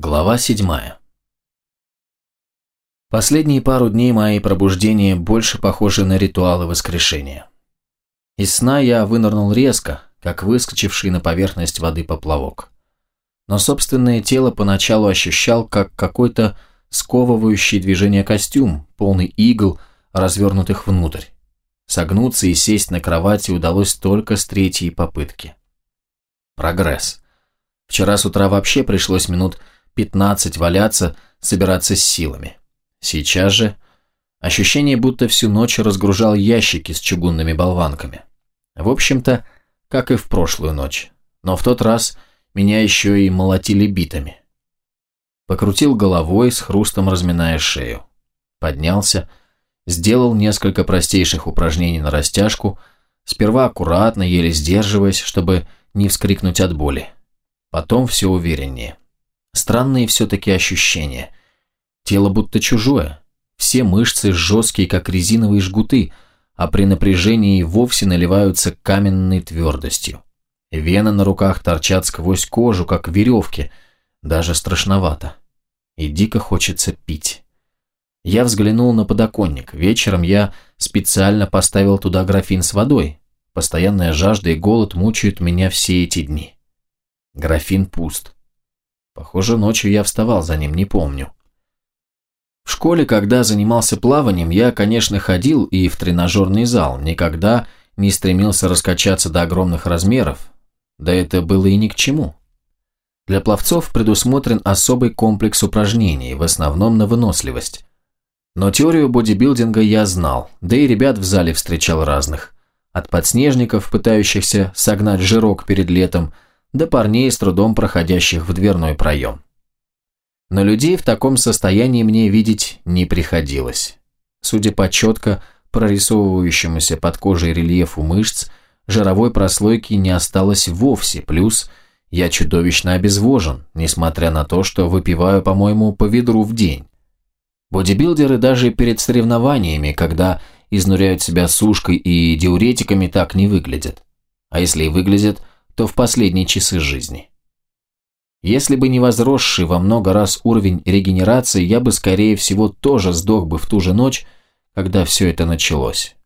Глава седьмая. Последние пару дней мои пробуждения больше похожи на ритуалы воскрешения. Из сна я вынырнул резко, как выскочивший на поверхность воды поплавок. Но собственное тело поначалу ощущал как какой-то сковывающий движение костюм, полный игл, развернутых внутрь. Согнуться и сесть на кровати удалось только с третьей попытки. Прогресс. Вчера с утра вообще пришлось минут 15 валяться, собираться с силами. Сейчас же ощущение, будто всю ночь разгружал ящики с чугунными болванками. В общем-то, как и в прошлую ночь. Но в тот раз меня еще и молотили битами. Покрутил головой, с хрустом разминая шею. Поднялся, сделал несколько простейших упражнений на растяжку, сперва аккуратно, еле сдерживаясь, чтобы не вскрикнуть от боли. Потом все увереннее. Странные все-таки ощущения. Тело будто чужое. Все мышцы жесткие, как резиновые жгуты, а при напряжении вовсе наливаются каменной твердостью. Вены на руках торчат сквозь кожу, как веревки. Даже страшновато. И дико хочется пить. Я взглянул на подоконник. Вечером я специально поставил туда графин с водой. Постоянная жажда и голод мучают меня все эти дни. Графин пуст. Похоже, ночью я вставал за ним, не помню. В школе, когда занимался плаванием, я, конечно, ходил и в тренажерный зал, никогда не стремился раскачаться до огромных размеров, да это было и ни к чему. Для пловцов предусмотрен особый комплекс упражнений, в основном на выносливость. Но теорию бодибилдинга я знал, да и ребят в зале встречал разных. От подснежников, пытающихся согнать жирок перед летом, до парней, с трудом проходящих в дверной проем. Но людей в таком состоянии мне видеть не приходилось. Судя по четко прорисовывающемуся под кожей рельефу мышц, жировой прослойки не осталось вовсе, плюс я чудовищно обезвожен, несмотря на то, что выпиваю, по-моему, по ведру в день. Бодибилдеры даже перед соревнованиями, когда изнуряют себя сушкой и диуретиками, так не выглядят. А если и выглядят, то в последние часы жизни. Если бы не возросший во много раз уровень регенерации, я бы, скорее всего, тоже сдох бы в ту же ночь, когда все это началось.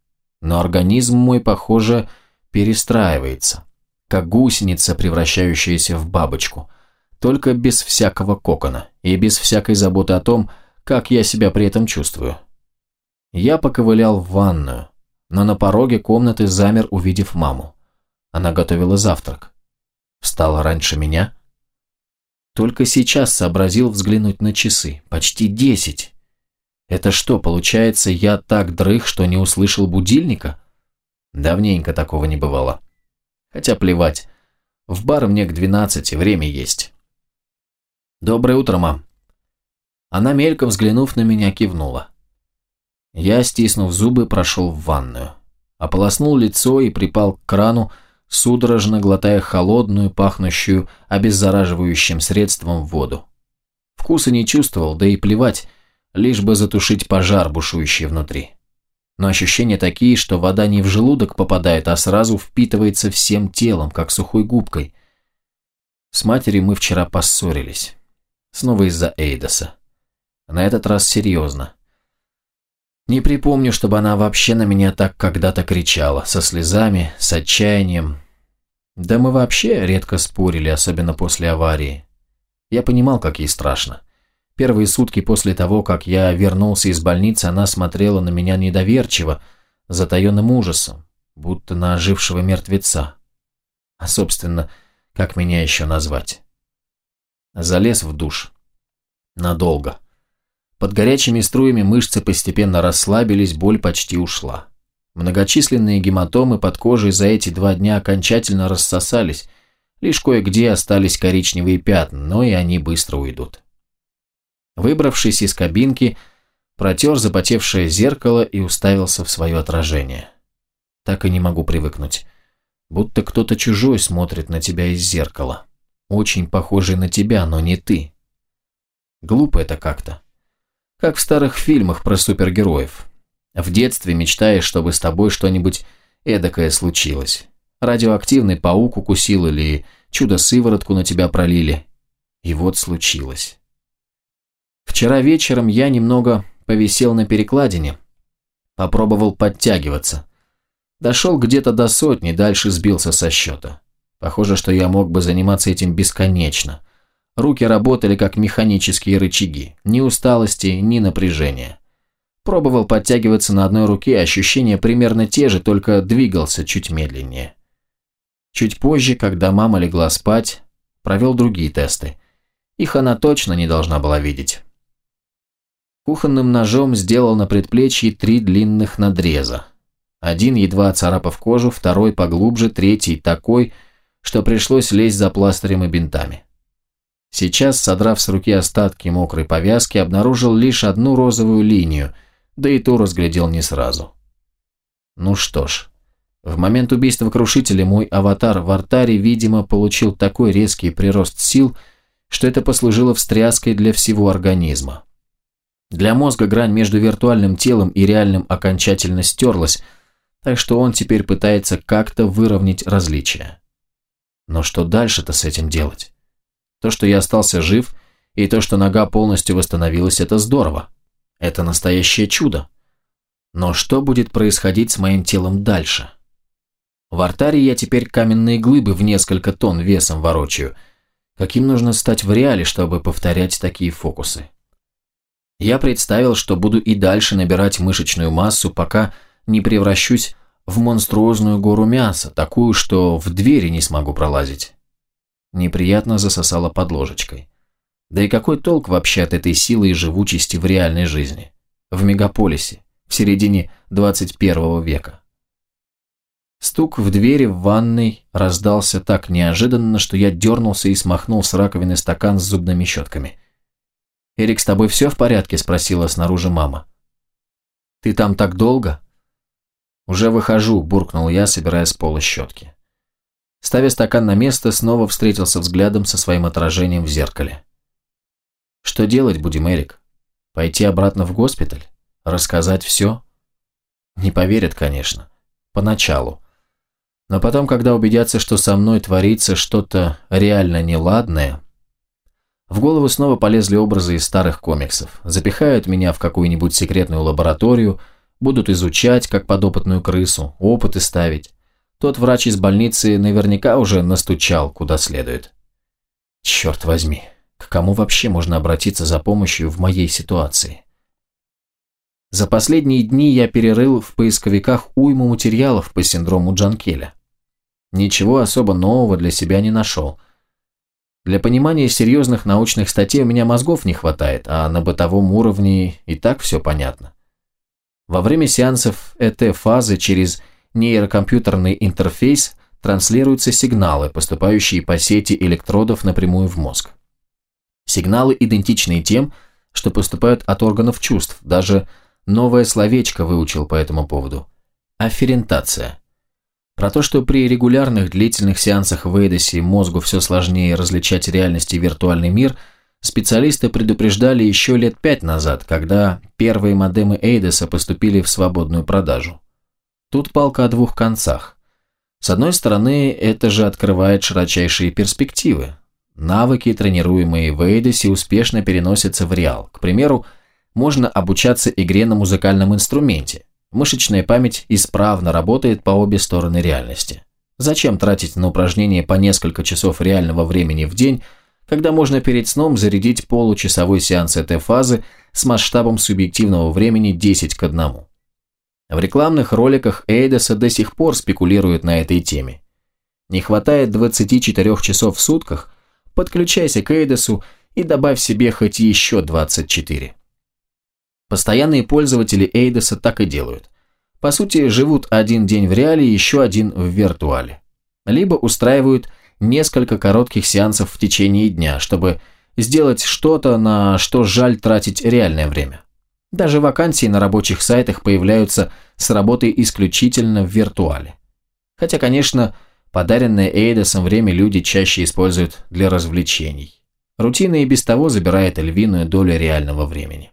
Но организм мой, похоже, перестраивается, как гусеница, превращающаяся в бабочку, только без всякого кокона и без всякой заботы о том, как я себя при этом чувствую. Я поковылял в ванную, но на пороге комнаты замер, увидев маму. Она готовила завтрак. Встала раньше меня. Только сейчас сообразил взглянуть на часы. Почти десять. Это что, получается, я так дрых, что не услышал будильника? Давненько такого не бывало. Хотя плевать. В бар мне к двенадцати время есть. «Доброе утро, мам». Она, мельком взглянув на меня, кивнула. Я, стиснув зубы, прошел в ванную. Ополоснул лицо и припал к крану, судорожно глотая холодную, пахнущую обеззараживающим средством воду. Вкуса не чувствовал, да и плевать, лишь бы затушить пожар, бушующий внутри. Но ощущения такие, что вода не в желудок попадает, а сразу впитывается всем телом, как сухой губкой. С матерью мы вчера поссорились. Снова из-за Эйдоса. На этот раз серьезно. Не припомню, чтобы она вообще на меня так когда-то кричала, со слезами, с отчаянием. Да мы вообще редко спорили, особенно после аварии. Я понимал, как ей страшно. Первые сутки после того, как я вернулся из больницы, она смотрела на меня недоверчиво, затаенным ужасом, будто на ожившего мертвеца. А, собственно, как меня еще назвать? Залез в душ. Надолго. Под горячими струями мышцы постепенно расслабились, боль почти ушла. Многочисленные гематомы под кожей за эти два дня окончательно рассосались, лишь кое-где остались коричневые пятна, но и они быстро уйдут. Выбравшись из кабинки, протер запотевшее зеркало и уставился в свое отражение. Так и не могу привыкнуть. Будто кто-то чужой смотрит на тебя из зеркала. Очень похожий на тебя, но не ты. Глупо это как-то. Как в старых фильмах про супергероев. В детстве мечтаешь, чтобы с тобой что-нибудь эдакое случилось. Радиоактивный паук укусил или чудо-сыворотку на тебя пролили. И вот случилось. Вчера вечером я немного повисел на перекладине, попробовал подтягиваться. Дошел где-то до сотни, дальше сбился со счета. Похоже, что я мог бы заниматься этим бесконечно. Руки работали как механические рычаги. Ни усталости, ни напряжения. Пробовал подтягиваться на одной руке, ощущения примерно те же, только двигался чуть медленнее. Чуть позже, когда мама легла спать, провел другие тесты. Их она точно не должна была видеть. Кухонным ножом сделал на предплечье три длинных надреза. Один едва царапав кожу, второй поглубже, третий такой, что пришлось лезть за пластырем и бинтами. Сейчас, содрав с руки остатки мокрой повязки, обнаружил лишь одну розовую линию, да и ту разглядел не сразу. Ну что ж, в момент убийства Крушителя мой аватар в артаре, видимо, получил такой резкий прирост сил, что это послужило встряской для всего организма. Для мозга грань между виртуальным телом и реальным окончательно стерлась, так что он теперь пытается как-то выровнять различия. Но что дальше-то с этим делать? То, что я остался жив, и то, что нога полностью восстановилась, это здорово. Это настоящее чудо. Но что будет происходить с моим телом дальше? В артаре я теперь каменные глыбы в несколько тонн весом ворочаю. Каким нужно стать в реале, чтобы повторять такие фокусы? Я представил, что буду и дальше набирать мышечную массу, пока не превращусь в монструозную гору мяса, такую, что в двери не смогу пролазить. Неприятно засосала под ложечкой. Да и какой толк вообще от этой силы и живучести в реальной жизни? В мегаполисе, в середине 21 века. Стук в двери в ванной раздался так неожиданно, что я дернулся и смахнул с раковины стакан с зубными щетками. «Эрик, с тобой все в порядке?» – спросила снаружи мама. «Ты там так долго?» «Уже выхожу», – буркнул я, собирая с пола щетки. Ставя стакан на место, снова встретился взглядом со своим отражением в зеркале. «Что делать будем, Эрик? Пойти обратно в госпиталь? Рассказать все?» Не поверят, конечно. Поначалу. Но потом, когда убедятся, что со мной творится что-то реально неладное, в голову снова полезли образы из старых комиксов. Запихают меня в какую-нибудь секретную лабораторию, будут изучать, как подопытную крысу, опыты ставить. Тот врач из больницы наверняка уже настучал куда следует. Черт возьми, к кому вообще можно обратиться за помощью в моей ситуации? За последние дни я перерыл в поисковиках уйму материалов по синдрому Джанкеля. Ничего особо нового для себя не нашел. Для понимания серьезных научных статей у меня мозгов не хватает, а на бытовом уровне и так все понятно. Во время сеансов ЭТ-фазы через нейрокомпьютерный интерфейс транслируются сигналы, поступающие по сети электродов напрямую в мозг. Сигналы идентичны тем, что поступают от органов чувств, даже новое словечко выучил по этому поводу. Афферентация. Про то, что при регулярных длительных сеансах в Эйдосе мозгу все сложнее различать реальность и виртуальный мир, специалисты предупреждали еще лет пять назад, когда первые модемы Эйдоса поступили в свободную продажу. Тут палка о двух концах. С одной стороны, это же открывает широчайшие перспективы. Навыки, тренируемые в Эйдосе, успешно переносятся в реал. К примеру, можно обучаться игре на музыкальном инструменте. Мышечная память исправно работает по обе стороны реальности. Зачем тратить на упражнения по несколько часов реального времени в день, когда можно перед сном зарядить получасовой сеанс этой фазы с масштабом субъективного времени 10 к 1? В рекламных роликах Эйдоса до сих пор спекулируют на этой теме. Не хватает 24 часов в сутках, подключайся к Эйдосу и добавь себе хоть еще 24. Постоянные пользователи Эйдоса так и делают. По сути, живут один день в реале, еще один в виртуале. Либо устраивают несколько коротких сеансов в течение дня, чтобы сделать что-то, на что жаль тратить реальное время. Даже вакансии на рабочих сайтах появляются с работой исключительно в виртуале. Хотя, конечно, подаренное Эйдосом время люди чаще используют для развлечений. Рутина и без того забирает львиную долю реального времени.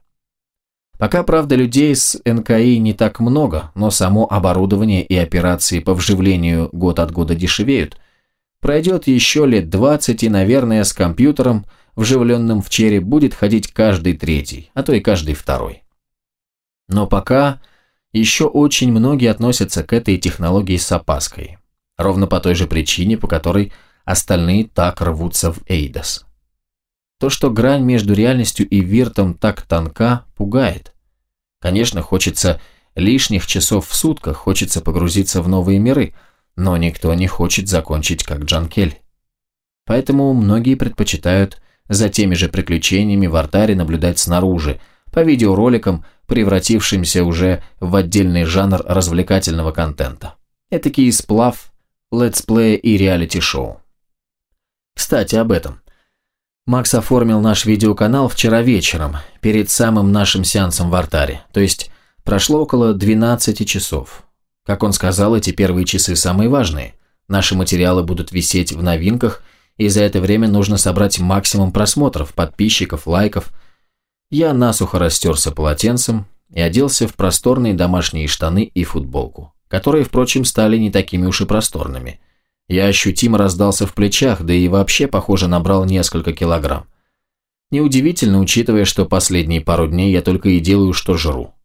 Пока, правда, людей с НКИ не так много, но само оборудование и операции по вживлению год от года дешевеют. Пройдет еще лет 20 и, наверное, с компьютером вживленным в череп, будет ходить каждый третий, а то и каждый второй. Но пока еще очень многие относятся к этой технологии с опаской. Ровно по той же причине, по которой остальные так рвутся в Эйдос. То, что грань между реальностью и виртом так тонка, пугает. Конечно, хочется лишних часов в сутках, хочется погрузиться в новые миры, но никто не хочет закончить как Джан Кель. Поэтому многие предпочитают за теми же приключениями в артаре наблюдать снаружи, по видеороликам, превратившимся уже в отдельный жанр развлекательного контента. Этакий сплав, летсплея и реалити-шоу. Кстати, об этом. Макс оформил наш видеоканал вчера вечером, перед самым нашим сеансом в артаре, то есть прошло около 12 часов. Как он сказал, эти первые часы самые важные. Наши материалы будут висеть в новинках, и за это время нужно собрать максимум просмотров, подписчиков, лайков. Я насухо растерся полотенцем и оделся в просторные домашние штаны и футболку, которые, впрочем, стали не такими уж и просторными – я ощутимо раздался в плечах, да и вообще, похоже, набрал несколько килограмм. Неудивительно, учитывая, что последние пару дней я только и делаю, что жру.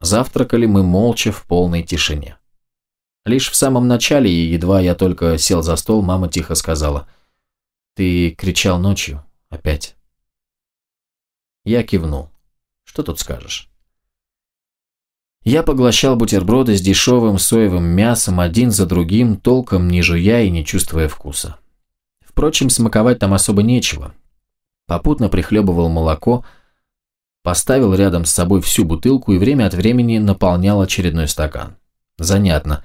Завтракали мы молча в полной тишине. Лишь в самом начале, и едва я только сел за стол, мама тихо сказала, «Ты кричал ночью опять». Я кивнул. «Что тут скажешь?» Я поглощал бутерброды с дешевым соевым мясом один за другим, толком не жуя и не чувствуя вкуса. Впрочем, смаковать там особо нечего. Попутно прихлебывал молоко, поставил рядом с собой всю бутылку и время от времени наполнял очередной стакан. Занятно.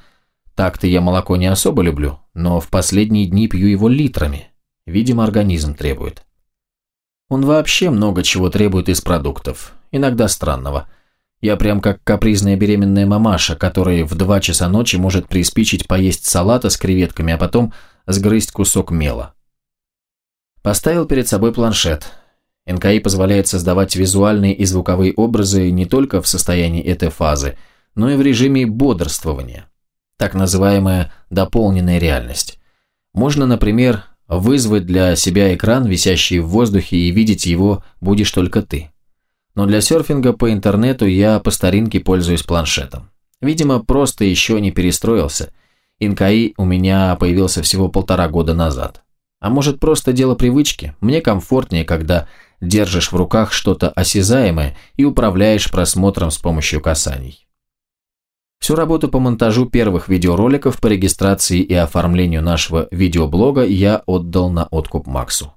Так-то я молоко не особо люблю, но в последние дни пью его литрами. Видимо, организм требует. Он вообще много чего требует из продуктов, иногда странного – я прям как капризная беременная мамаша, которая в два часа ночи может приспичить поесть салата с креветками, а потом сгрызть кусок мела. Поставил перед собой планшет. НКИ позволяет создавать визуальные и звуковые образы не только в состоянии этой фазы, но и в режиме бодрствования. Так называемая дополненная реальность. Можно, например, вызвать для себя экран, висящий в воздухе, и видеть его будешь только ты но для серфинга по интернету я по старинке пользуюсь планшетом. Видимо, просто еще не перестроился. Инкаи у меня появился всего полтора года назад. А может, просто дело привычки? Мне комфортнее, когда держишь в руках что-то осязаемое и управляешь просмотром с помощью касаний. Всю работу по монтажу первых видеороликов по регистрации и оформлению нашего видеоблога я отдал на откуп Максу.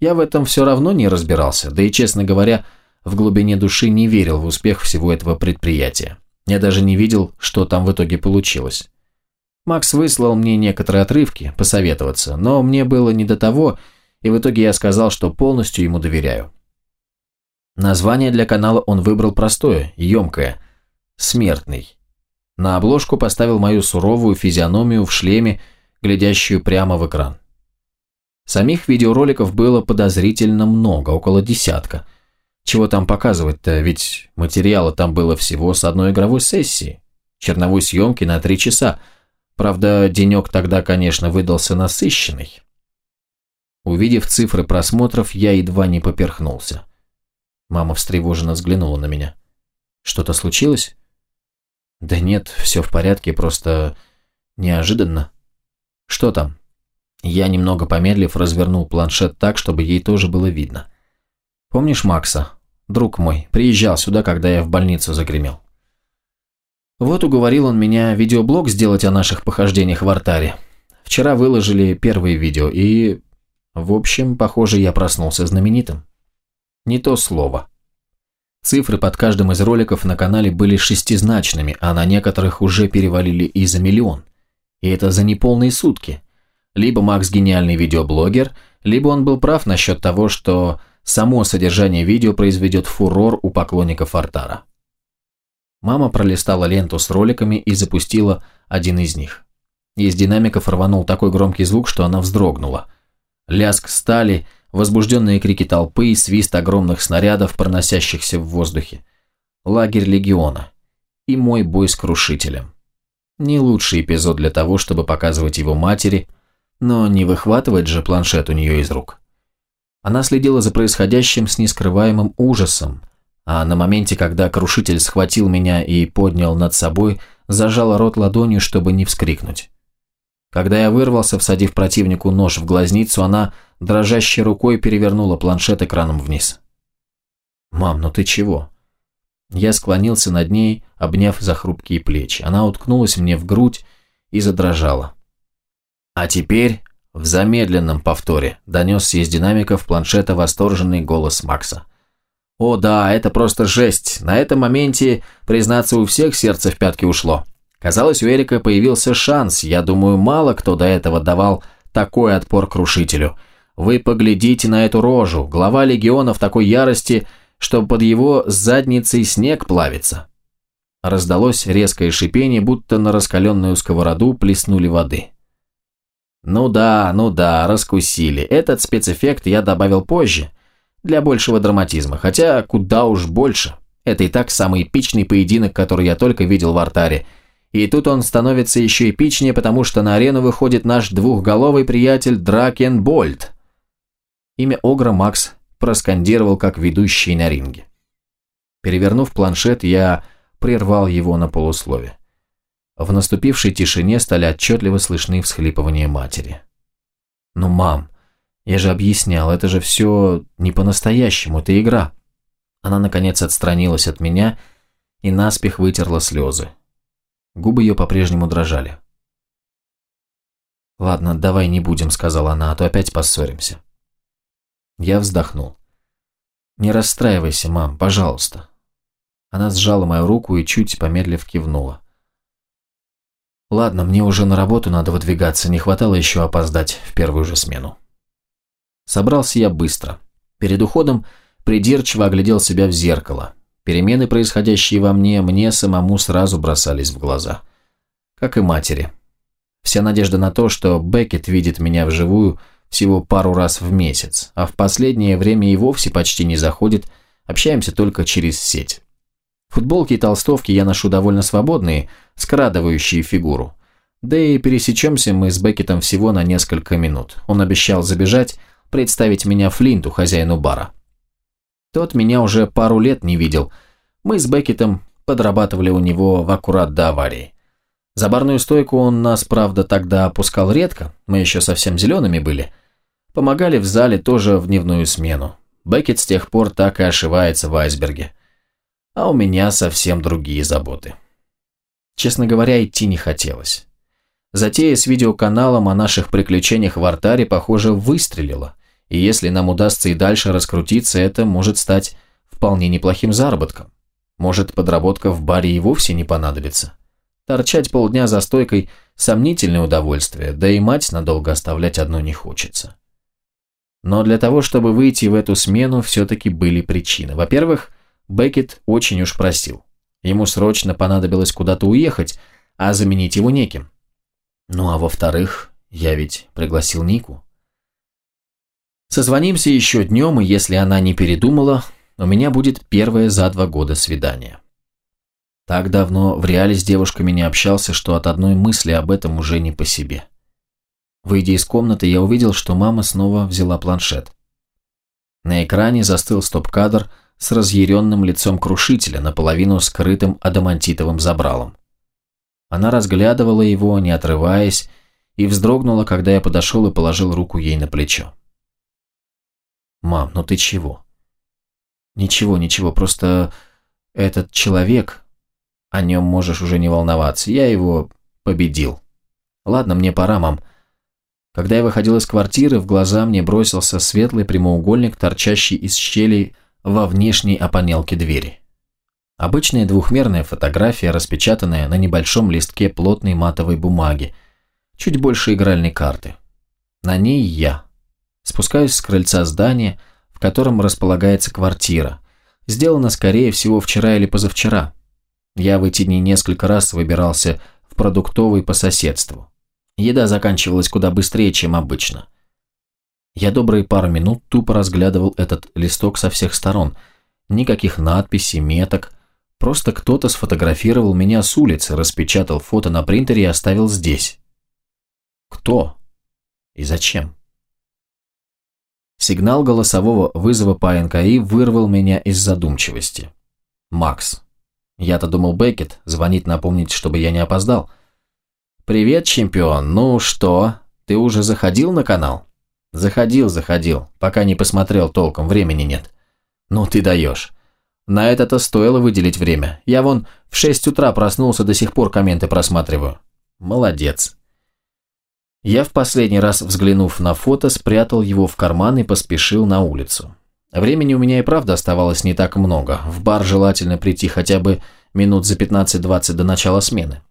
Я в этом все равно не разбирался, да и, честно говоря, в глубине души не верил в успех всего этого предприятия. Я даже не видел, что там в итоге получилось. Макс выслал мне некоторые отрывки, посоветоваться, но мне было не до того, и в итоге я сказал, что полностью ему доверяю. Название для канала он выбрал простое, емкое – «Смертный». На обложку поставил мою суровую физиономию в шлеме, глядящую прямо в экран. Самих видеороликов было подозрительно много, около десятка – чего там показывать-то, ведь материала там было всего с одной игровой сессии. Черновой съемки на три часа. Правда, денек тогда, конечно, выдался насыщенный. Увидев цифры просмотров, я едва не поперхнулся. Мама встревоженно взглянула на меня. «Что-то случилось?» «Да нет, все в порядке, просто неожиданно». «Что там?» Я, немного помедлив, развернул планшет так, чтобы ей тоже было видно. Помнишь Макса? Друг мой, приезжал сюда, когда я в больницу загремел. Вот уговорил он меня видеоблог сделать о наших похождениях в артаре. Вчера выложили первые видео, и... В общем, похоже, я проснулся знаменитым. Не то слово. Цифры под каждым из роликов на канале были шестизначными, а на некоторых уже перевалили и за миллион. И это за неполные сутки. Либо Макс гениальный видеоблогер, либо он был прав насчет того, что само содержание видео произведет фурор у поклонников Артара. Мама пролистала ленту с роликами и запустила один из них. Из динамиков рванул такой громкий звук, что она вздрогнула. Лязг стали, возбужденные крики толпы и свист огромных снарядов, проносящихся в воздухе. Лагерь легиона. И мой бой с крушителем. Не лучший эпизод для того, чтобы показывать его матери, но не выхватывать же планшет у нее из рук. Она следила за происходящим с нескрываемым ужасом, а на моменте, когда крушитель схватил меня и поднял над собой, зажала рот ладонью, чтобы не вскрикнуть. Когда я вырвался, всадив противнику нож в глазницу, она дрожащей рукой перевернула планшет экраном вниз. «Мам, ну ты чего?» Я склонился над ней, обняв за хрупкие плечи. Она уткнулась мне в грудь и задрожала. А теперь в замедленном повторе донесся из динамиков планшета восторженный голос Макса. «О да, это просто жесть. На этом моменте, признаться, у всех сердце в пятки ушло. Казалось, у Эрика появился шанс. Я думаю, мало кто до этого давал такой отпор крушителю. Вы поглядите на эту рожу. Глава легиона в такой ярости, что под его задницей снег плавится». Раздалось резкое шипение, будто на раскаленную сковороду плеснули воды. Ну да, ну да, раскусили. Этот спецэффект я добавил позже, для большего драматизма, хотя куда уж больше. Это и так самый эпичный поединок, который я только видел в артаре. И тут он становится еще эпичнее, потому что на арену выходит наш двухголовый приятель Дракен Больт. Имя Огра Макс проскандировал как ведущий на ринге. Перевернув планшет, я прервал его на полуслове. В наступившей тишине стали отчетливо слышны всхлипывания матери. «Ну, мам, я же объяснял, это же все не по-настоящему, это игра». Она, наконец, отстранилась от меня и наспех вытерла слезы. Губы ее по-прежнему дрожали. «Ладно, давай не будем», — сказала она, — «а то опять поссоримся». Я вздохнул. «Не расстраивайся, мам, пожалуйста». Она сжала мою руку и чуть помедлив кивнула. Ладно, мне уже на работу надо выдвигаться, не хватало еще опоздать в первую же смену. Собрался я быстро. Перед уходом придирчиво оглядел себя в зеркало. Перемены, происходящие во мне, мне самому сразу бросались в глаза. Как и матери. Вся надежда на то, что Беккет видит меня вживую всего пару раз в месяц, а в последнее время и вовсе почти не заходит, общаемся только через сеть. Футболки и толстовки я ношу довольно свободные, скрадывающие фигуру. Да и пересечемся мы с Беккетом всего на несколько минут. Он обещал забежать, представить меня Флинту, хозяину бара. Тот меня уже пару лет не видел. Мы с Беккетом подрабатывали у него в аккурат до аварии. За барную стойку он нас, правда, тогда опускал редко, мы еще совсем зелеными были. Помогали в зале тоже в дневную смену. Беккет с тех пор так и ошивается в айсберге а у меня совсем другие заботы. Честно говоря, идти не хотелось. Затея с видеоканалом о наших приключениях в Артаре, похоже, выстрелила, и если нам удастся и дальше раскрутиться, это может стать вполне неплохим заработком. Может, подработка в баре и вовсе не понадобится. Торчать полдня за стойкой – сомнительное удовольствие, да и мать надолго оставлять одну не хочется. Но для того, чтобы выйти в эту смену, все-таки были причины. Во-первых, Беккет очень уж просил. Ему срочно понадобилось куда-то уехать, а заменить его неким. Ну а во-вторых, я ведь пригласил Нику. Созвонимся еще днем, и если она не передумала, у меня будет первое за два года свидание. Так давно в реале с девушками не общался, что от одной мысли об этом уже не по себе. Выйдя из комнаты, я увидел, что мама снова взяла планшет. На экране застыл стоп-кадр – с разъяренным лицом крушителя, наполовину скрытым адамантитовым забралом. Она разглядывала его, не отрываясь, и вздрогнула, когда я подошел и положил руку ей на плечо. «Мам, ну ты чего?» «Ничего, ничего, просто этот человек, о нем можешь уже не волноваться, я его победил. Ладно, мне пора, мам». Когда я выходил из квартиры, в глаза мне бросился светлый прямоугольник, торчащий из щелей во внешней опанелке двери. Обычная двухмерная фотография, распечатанная на небольшом листке плотной матовой бумаги, чуть больше игральной карты. На ней я. Спускаюсь с крыльца здания, в котором располагается квартира. Сделано, скорее всего, вчера или позавчера. Я в эти дни несколько раз выбирался в продуктовый по соседству. Еда заканчивалась куда быстрее, чем обычно. Я добрые пару минут тупо разглядывал этот листок со всех сторон. Никаких надписей, меток. Просто кто-то сфотографировал меня с улицы, распечатал фото на принтере и оставил здесь. Кто? И зачем? Сигнал голосового вызова по НКИ вырвал меня из задумчивости. Макс. Я-то думал Беккет, звонить напомнить, чтобы я не опоздал. «Привет, чемпион. Ну что, ты уже заходил на канал?» «Заходил, заходил. Пока не посмотрел толком, времени нет». «Ну ты даешь. На это-то стоило выделить время. Я вон в 6 утра проснулся, до сих пор комменты просматриваю». «Молодец». Я в последний раз, взглянув на фото, спрятал его в карман и поспешил на улицу. Времени у меня и правда оставалось не так много. В бар желательно прийти хотя бы минут за 15-20 до начала смены.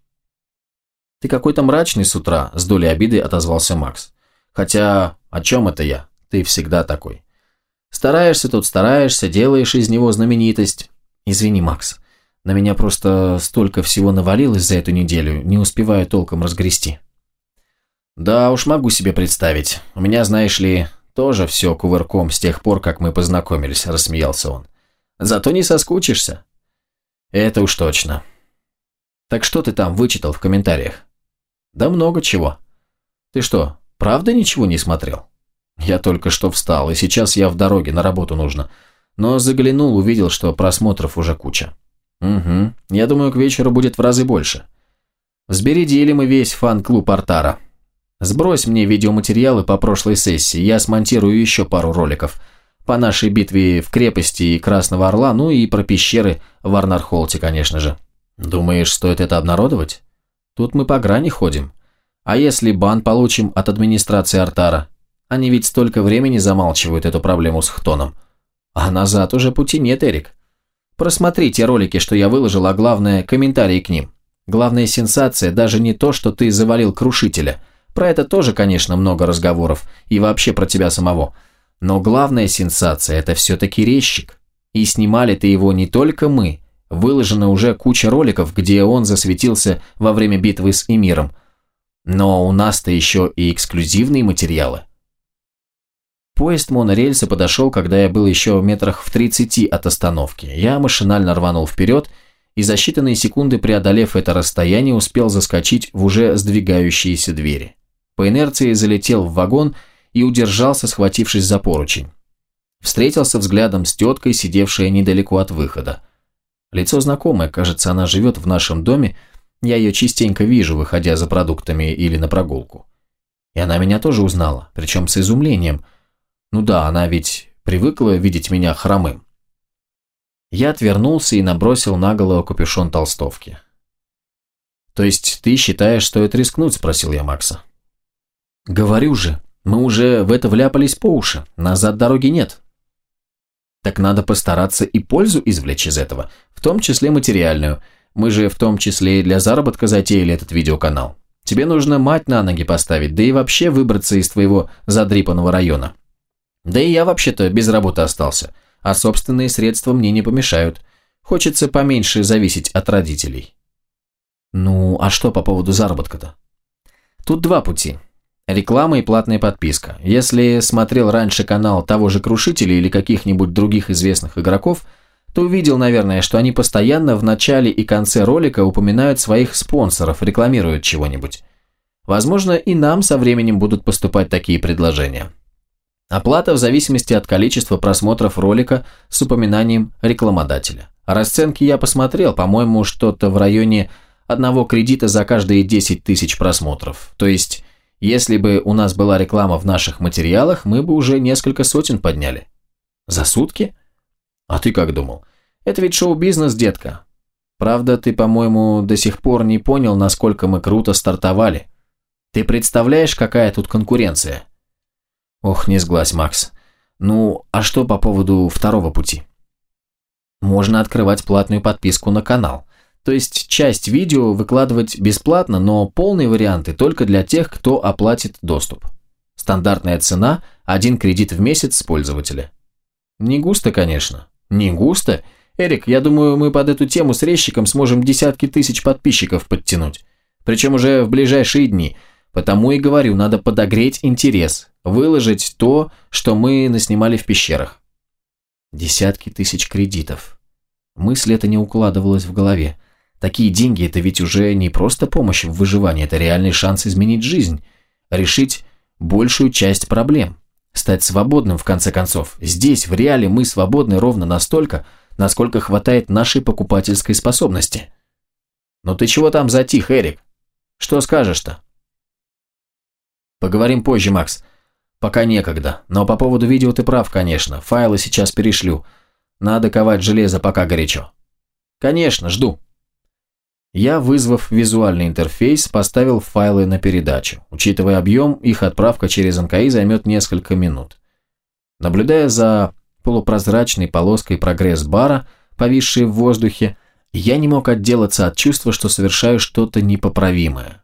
«Ты какой-то мрачный с утра», – с долей обиды отозвался Макс. «Хотя, о чем это я? Ты всегда такой. Стараешься тут, стараешься, делаешь из него знаменитость. Извини, Макс, на меня просто столько всего навалилось за эту неделю, не успеваю толком разгрести». «Да уж могу себе представить. У меня, знаешь ли, тоже все кувырком с тех пор, как мы познакомились», – рассмеялся он. «Зато не соскучишься». «Это уж точно». «Так что ты там вычитал в комментариях?» Да много чего. Ты что, правда ничего не смотрел? Я только что встал, и сейчас я в дороге, на работу нужно. Но заглянул, увидел, что просмотров уже куча. Угу, я думаю, к вечеру будет в разы больше. Взбередили мы весь фан-клуб Артара. Сбрось мне видеоматериалы по прошлой сессии, я смонтирую еще пару роликов. По нашей битве в крепости и Красного Орла, ну и про пещеры в Арнархолте, конечно же. Думаешь, стоит это обнародовать? Тут мы по грани ходим. А если бан получим от администрации Артара? Они ведь столько времени замалчивают эту проблему с Хтоном. А назад уже пути нет, Эрик. Просмотри те ролики, что я выложил, а главное, комментарии к ним. Главная сенсация даже не то, что ты завалил Крушителя. Про это тоже, конечно, много разговоров, и вообще про тебя самого. Но главная сенсация – это все-таки резчик. И снимали-то его не только мы, Выложена уже куча роликов, где он засветился во время битвы с Эмиром. Но у нас-то еще и эксклюзивные материалы. Поезд монорельса подошел, когда я был еще в метрах в 30 от остановки. Я машинально рванул вперед и за считанные секунды, преодолев это расстояние, успел заскочить в уже сдвигающиеся двери. По инерции залетел в вагон и удержался, схватившись за поручень. Встретился взглядом с теткой, сидевшей недалеко от выхода. Лицо знакомое, кажется, она живет в нашем доме, я ее частенько вижу, выходя за продуктами или на прогулку. И она меня тоже узнала, причем с изумлением. Ну да, она ведь привыкла видеть меня хромым. Я отвернулся и набросил на голову капюшон толстовки. «То есть ты считаешь, стоит рискнуть?» – спросил я Макса. «Говорю же, мы уже в это вляпались по уши, назад дороги нет». Так надо постараться и пользу извлечь из этого, том числе материальную. Мы же в том числе и для заработка затеяли этот видеоканал. Тебе нужно мать на ноги поставить, да и вообще выбраться из твоего задрипанного района. Да и я вообще-то без работы остался, а собственные средства мне не помешают. Хочется поменьше зависеть от родителей. Ну, а что по поводу заработка-то? Тут два пути. Реклама и платная подписка. Если смотрел раньше канал того же Крушителя или каких-нибудь других известных игроков, то увидел, наверное, что они постоянно в начале и конце ролика упоминают своих спонсоров, рекламируют чего-нибудь. Возможно, и нам со временем будут поступать такие предложения. Оплата в зависимости от количества просмотров ролика с упоминанием рекламодателя. Расценки я посмотрел, по-моему, что-то в районе одного кредита за каждые 10 тысяч просмотров. То есть если бы у нас была реклама в наших материалах, мы бы уже несколько сотен подняли. За сутки? А ты как думал? Это ведь шоу-бизнес, детка. Правда, ты, по-моему, до сих пор не понял, насколько мы круто стартовали. Ты представляешь, какая тут конкуренция? Ох, не сглазь, Макс. Ну, а что по поводу второго пути? Можно открывать платную подписку на канал. То есть часть видео выкладывать бесплатно, но полные варианты только для тех, кто оплатит доступ. Стандартная цена – один кредит в месяц с пользователя. Не густо, конечно. Не густо? Эрик, я думаю, мы под эту тему с резчиком сможем десятки тысяч подписчиков подтянуть. Причем уже в ближайшие дни. Потому и говорю, надо подогреть интерес, выложить то, что мы наснимали в пещерах. Десятки тысяч кредитов. Мысль эта не укладывалась в голове. Такие деньги – это ведь уже не просто помощь в выживании, это реальный шанс изменить жизнь, решить большую часть проблем. Стать свободным, в конце концов. Здесь, в реале, мы свободны ровно настолько, насколько хватает нашей покупательской способности. Ну ты чего там затих, Эрик? Что скажешь-то? Поговорим позже, Макс. Пока некогда. Но по поводу видео ты прав, конечно. Файлы сейчас перешлю. Надо ковать железо, пока горячо. Конечно, жду. Я, вызвав визуальный интерфейс, поставил файлы на передачу. Учитывая объем, их отправка через МКИ займет несколько минут. Наблюдая за полупрозрачной полоской прогресс-бара, повисшей в воздухе, я не мог отделаться от чувства, что совершаю что-то непоправимое.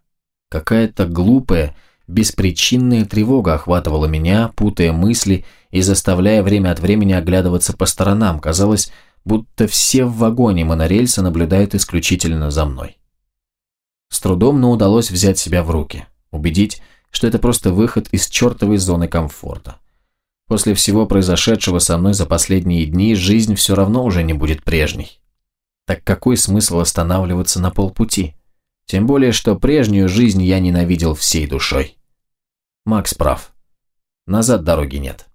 Какая-то глупая, беспричинная тревога охватывала меня, путая мысли и заставляя время от времени оглядываться по сторонам. Казалось, будто все в вагоне монорельса наблюдают исключительно за мной. С трудом, но удалось взять себя в руки, убедить, что это просто выход из чертовой зоны комфорта. После всего произошедшего со мной за последние дни жизнь все равно уже не будет прежней. Так какой смысл останавливаться на полпути? Тем более, что прежнюю жизнь я ненавидел всей душой. Макс прав. Назад дороги нет.